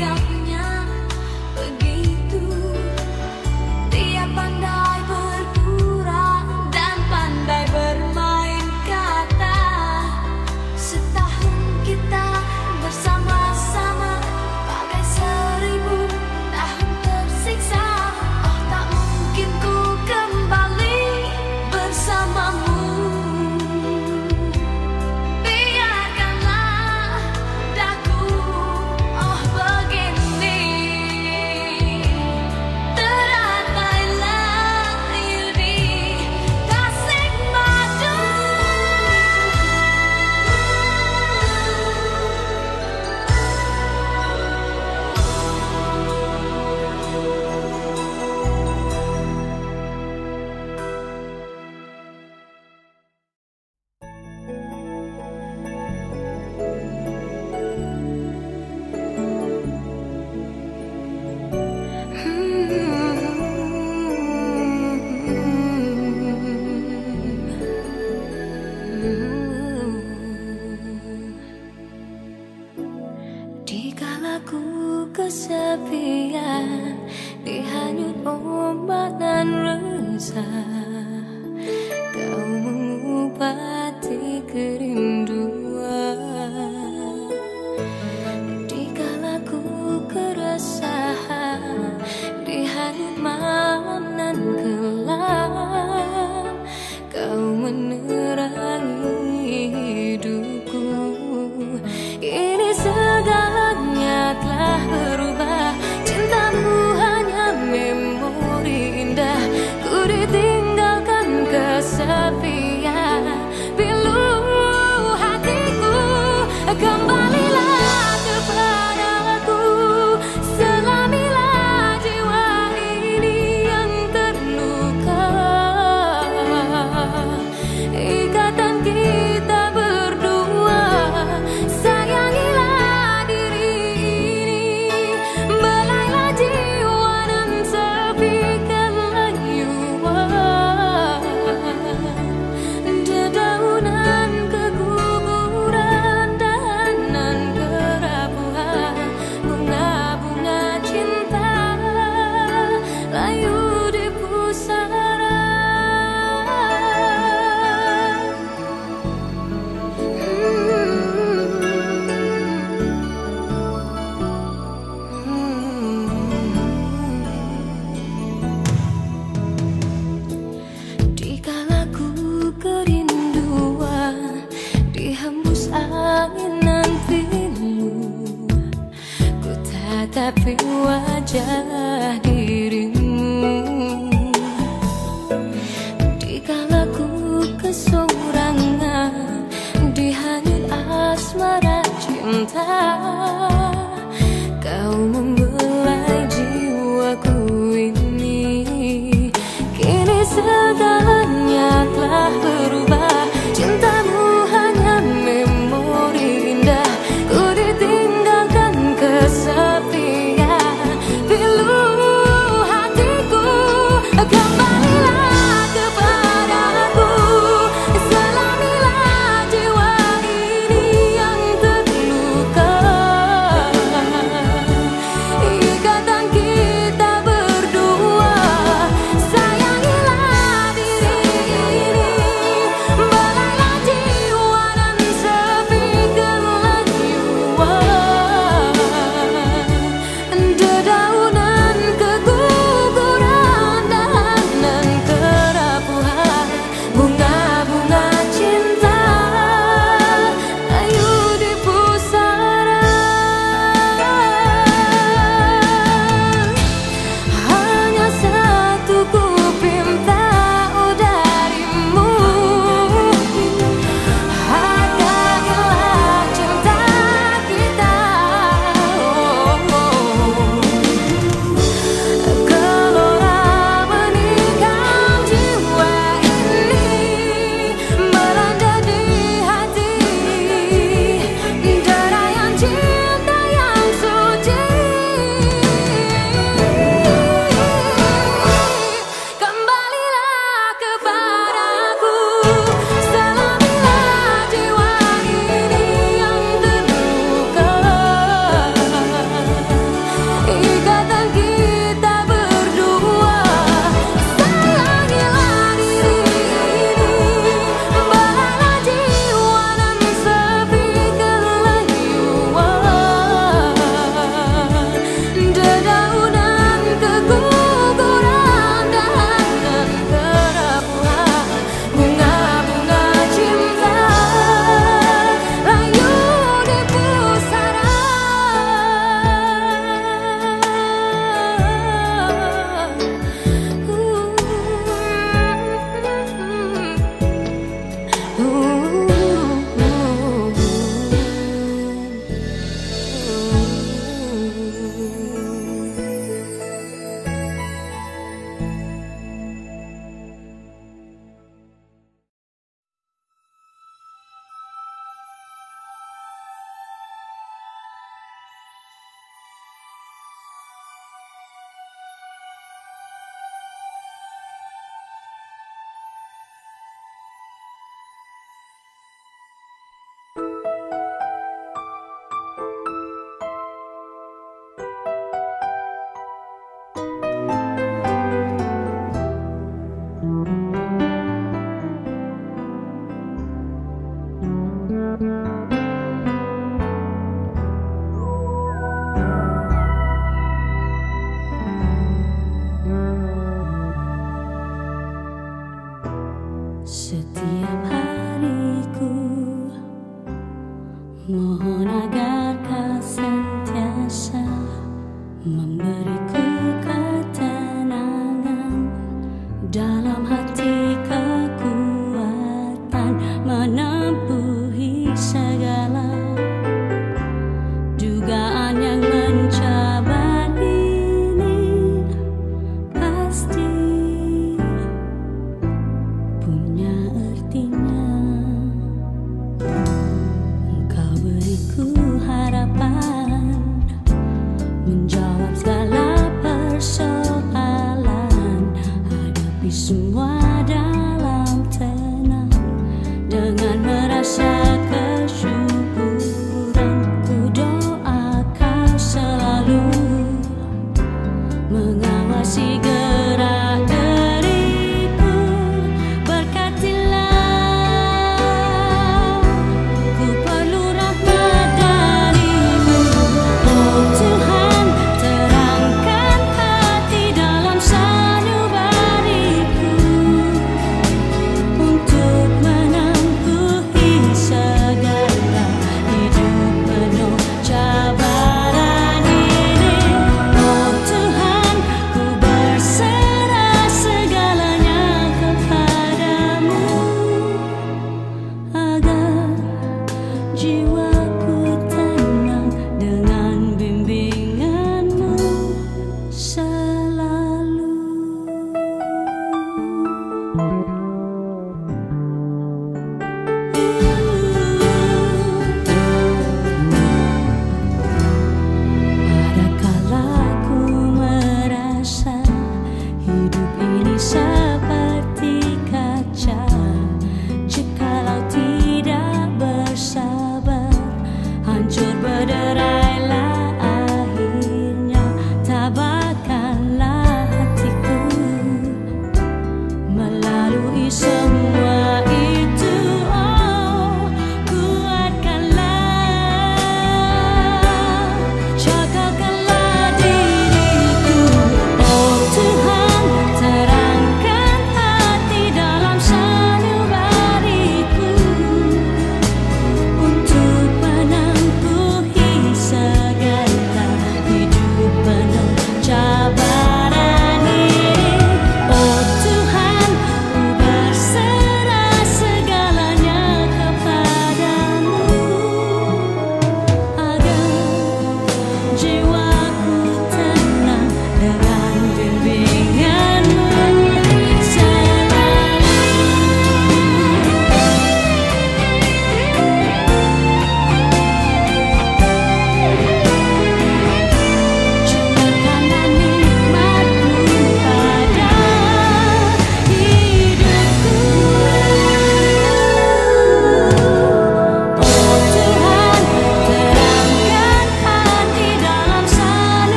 got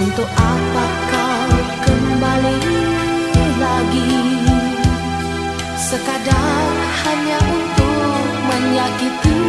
Untuk apa kau kembali lagi? Sekadar hanya untuk menyakiti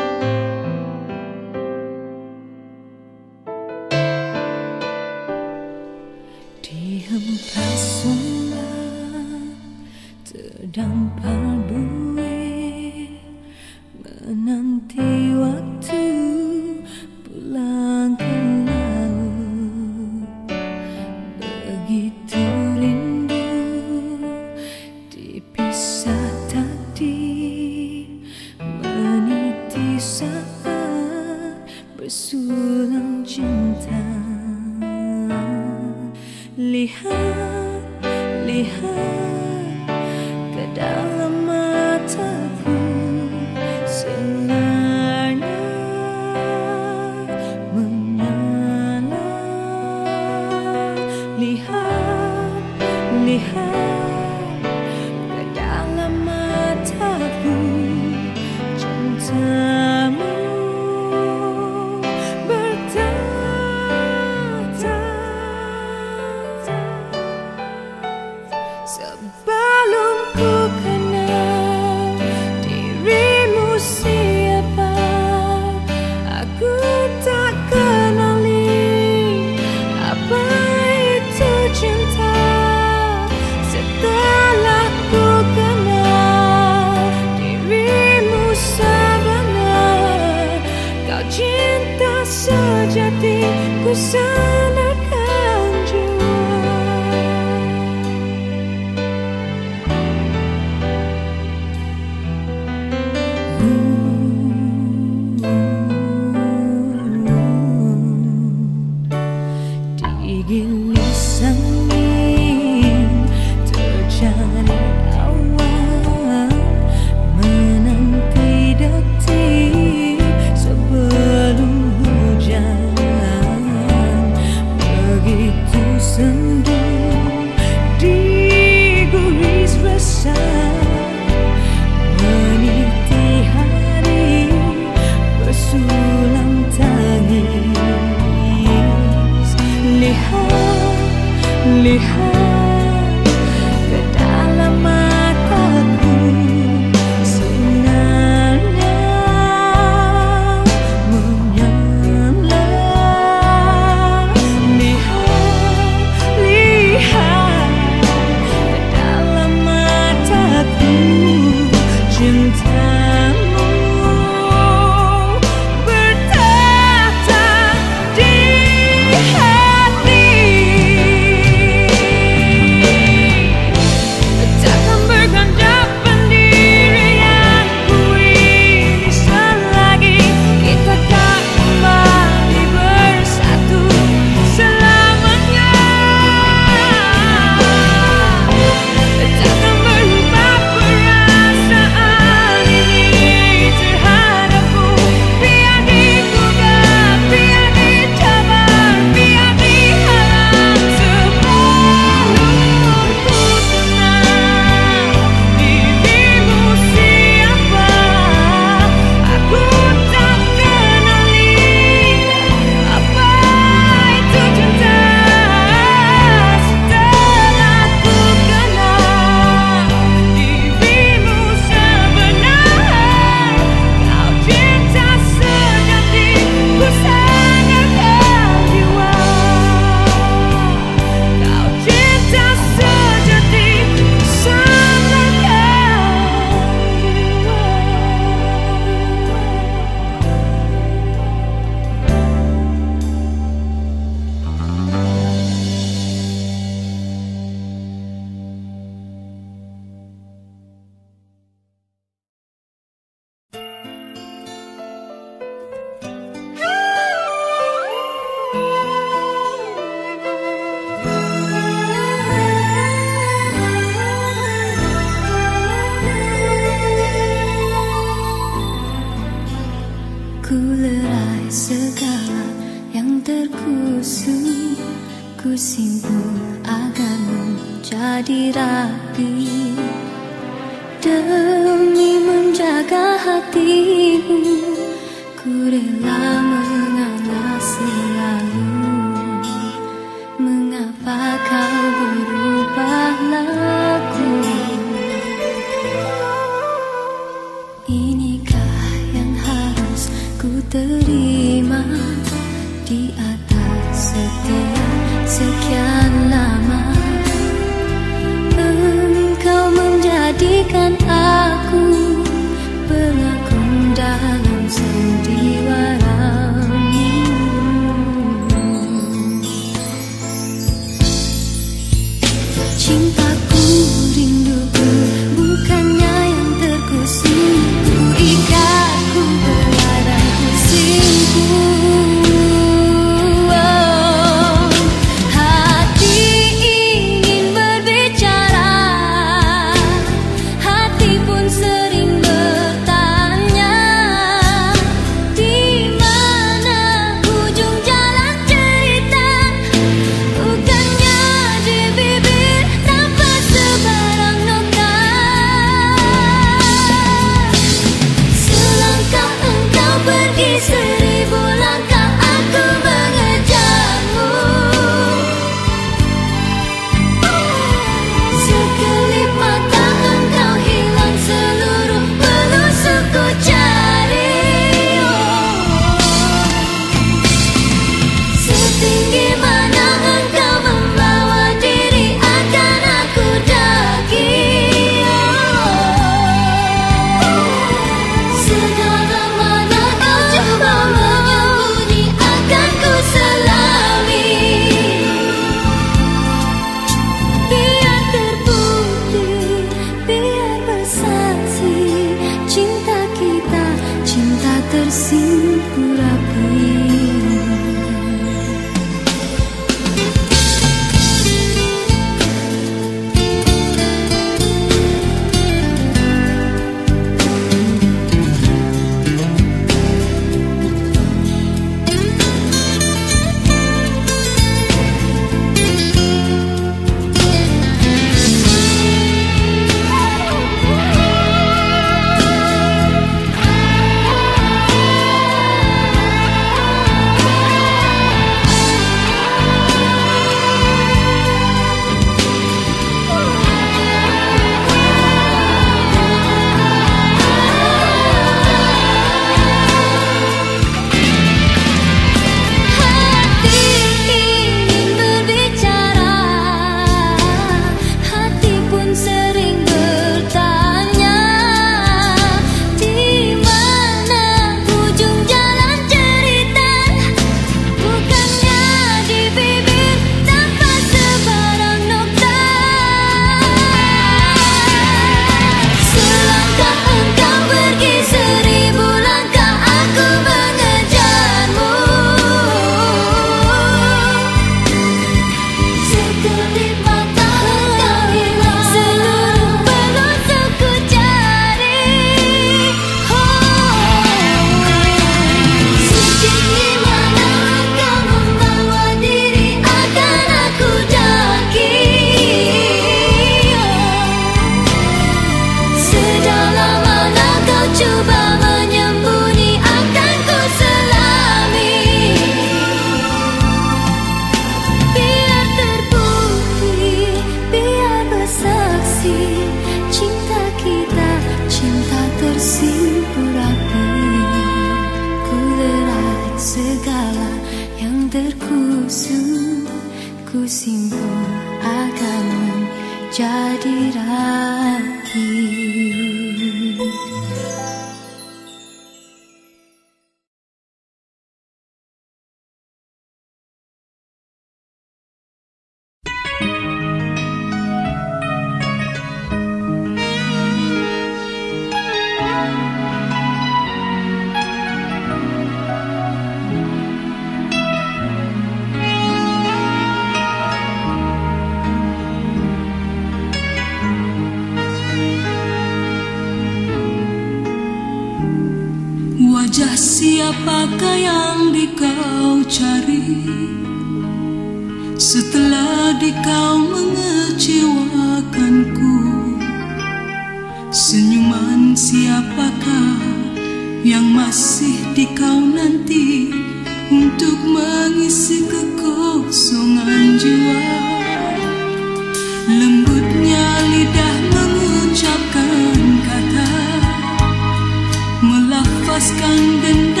akan dendam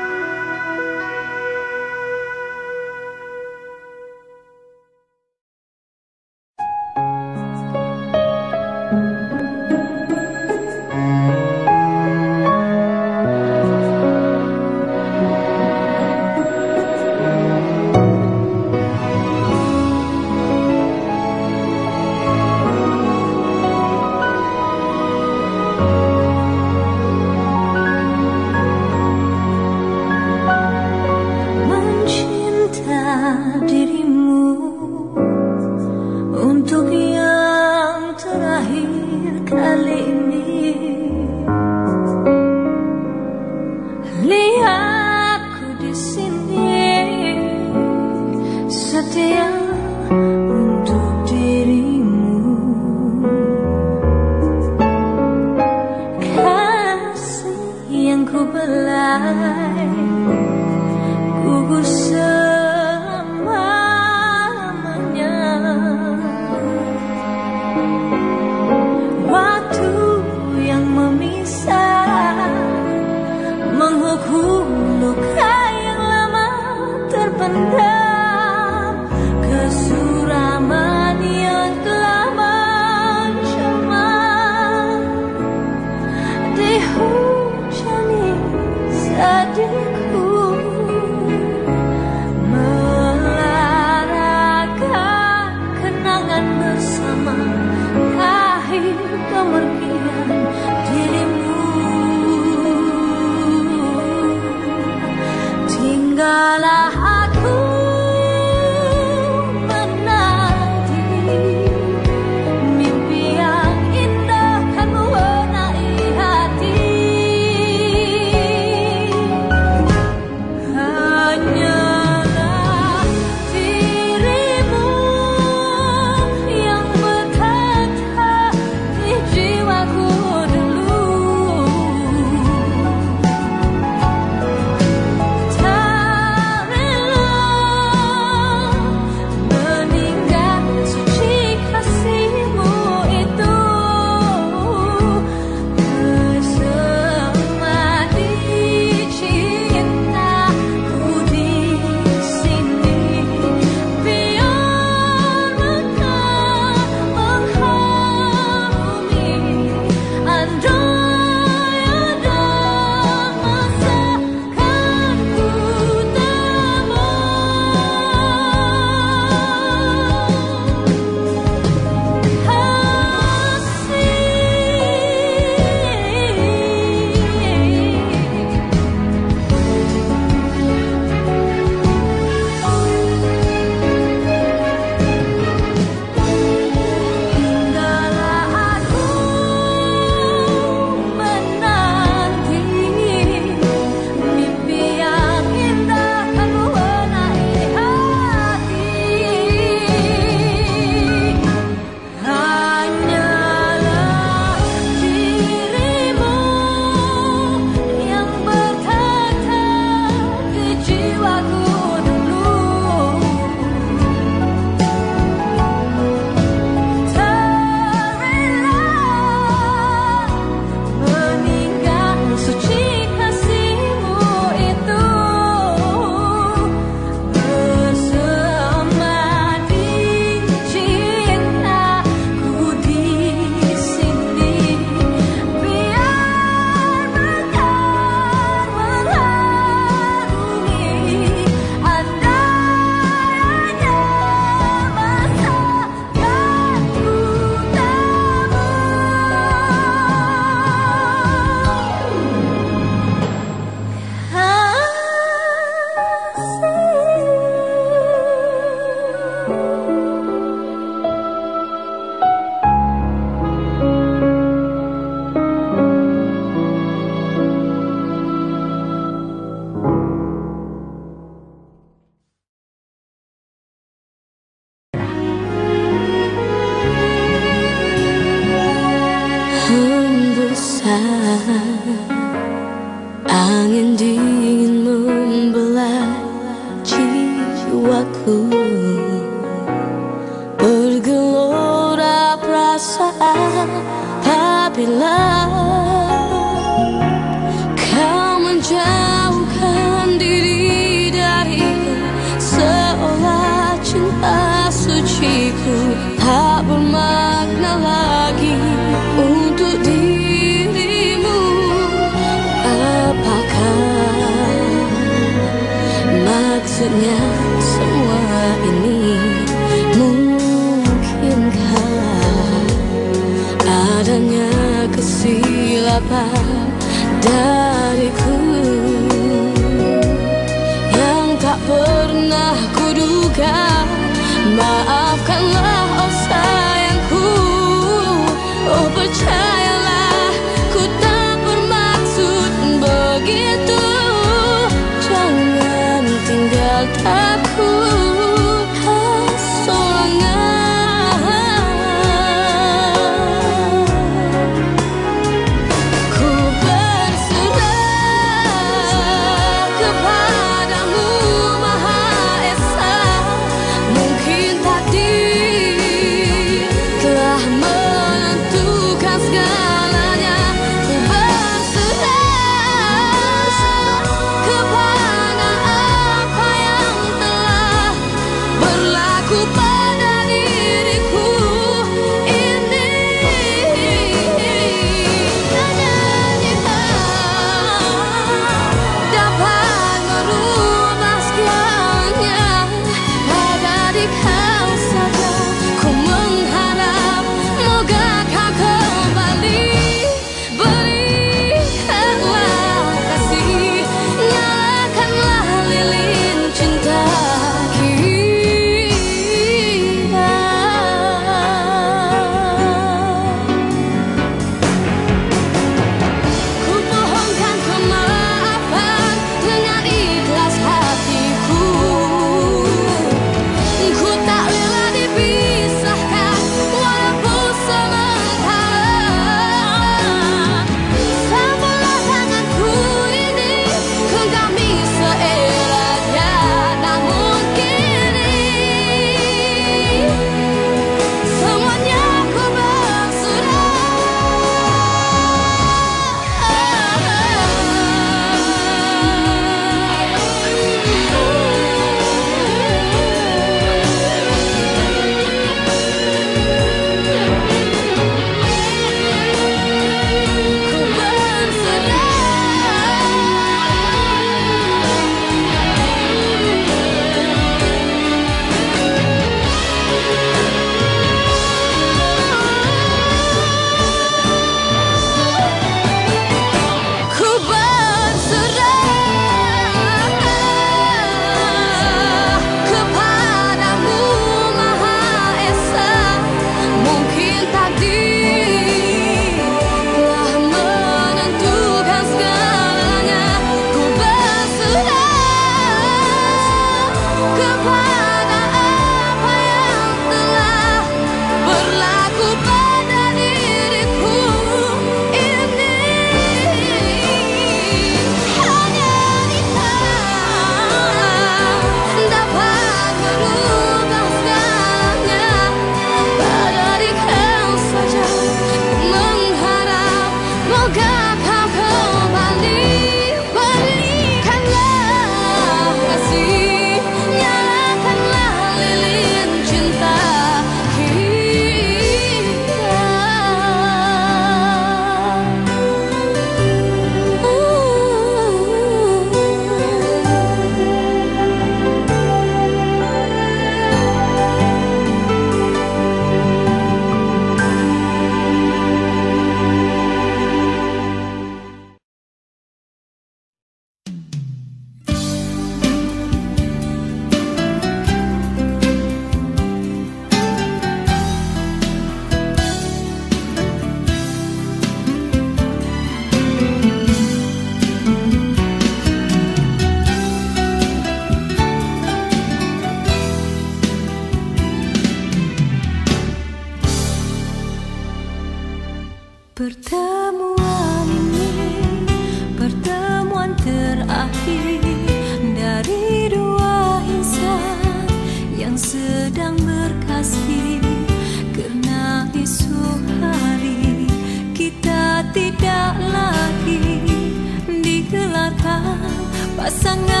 mga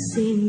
seen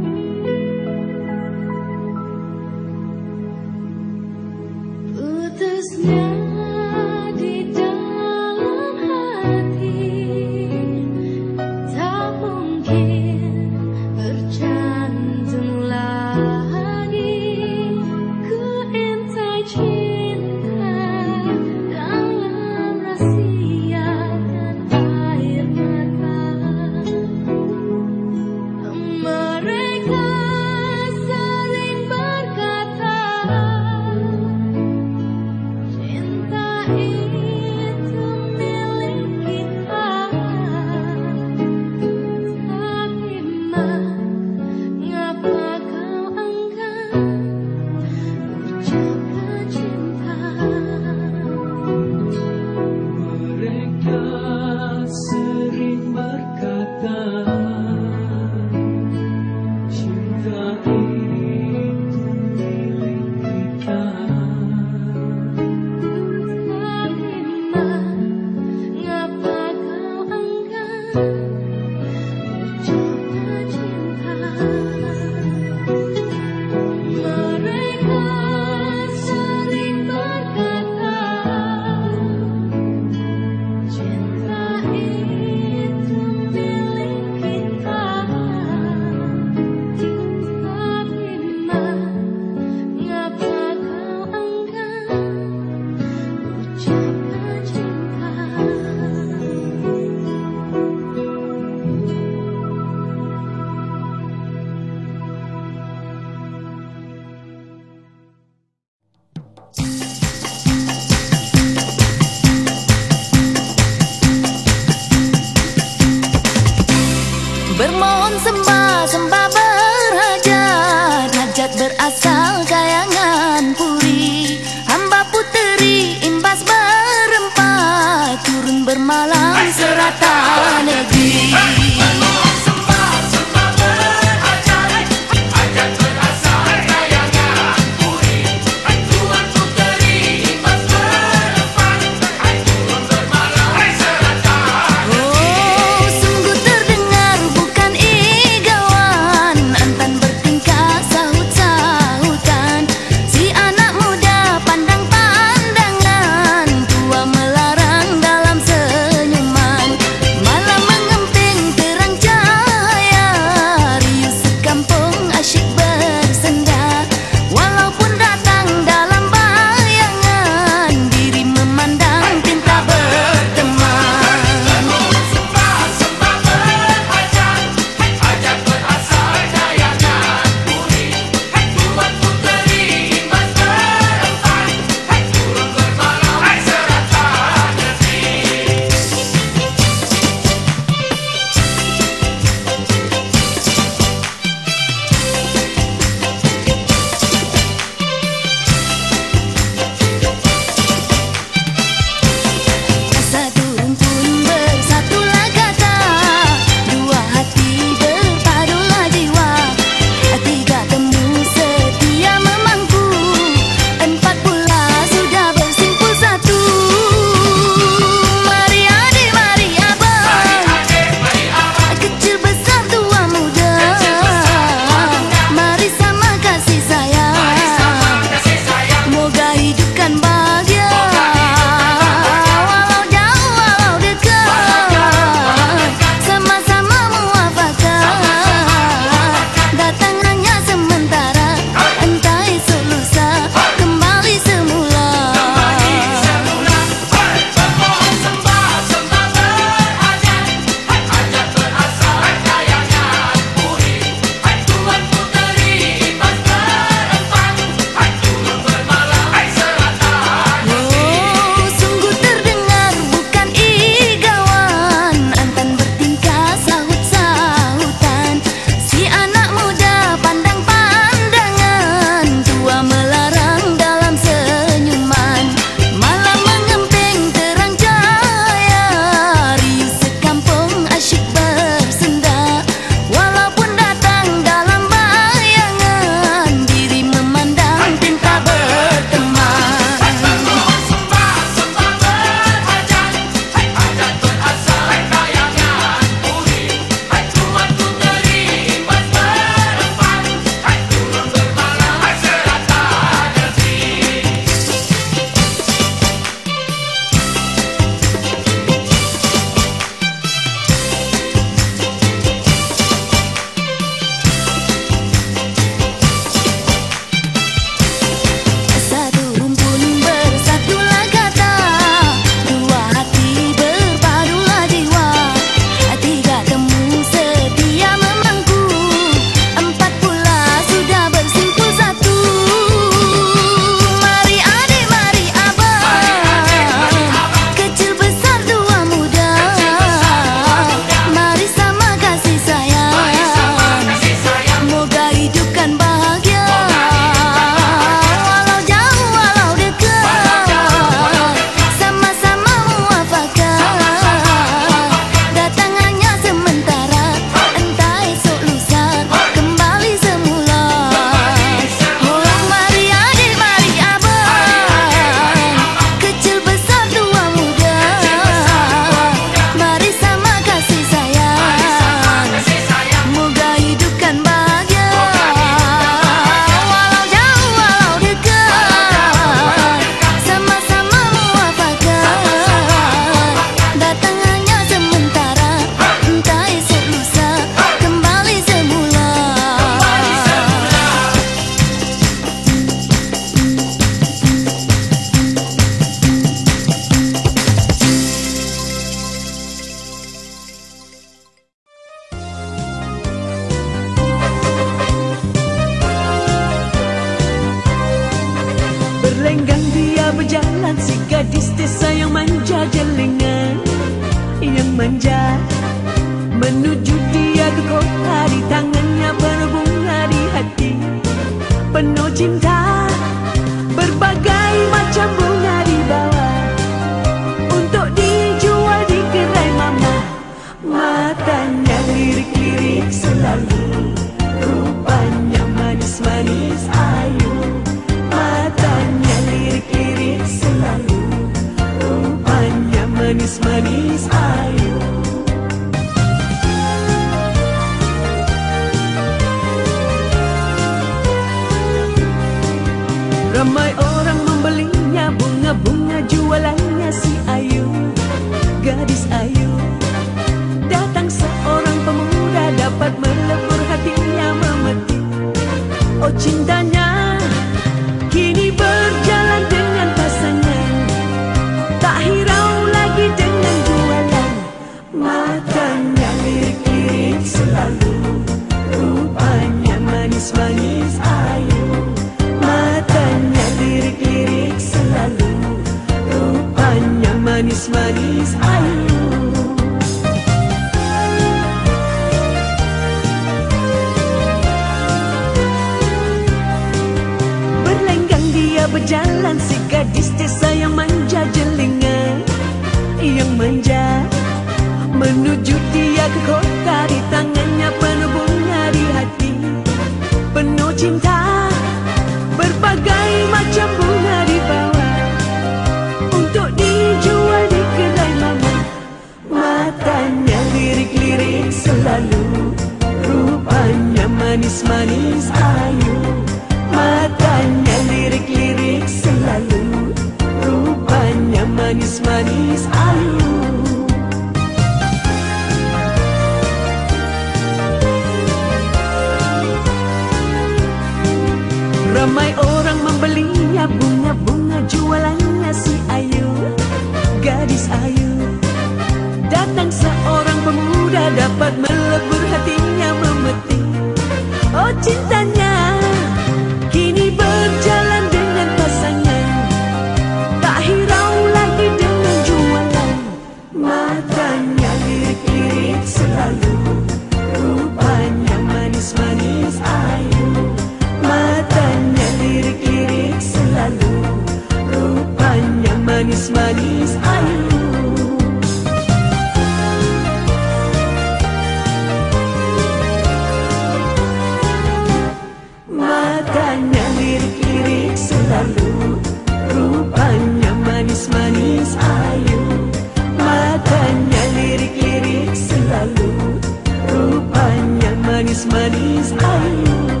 This money's I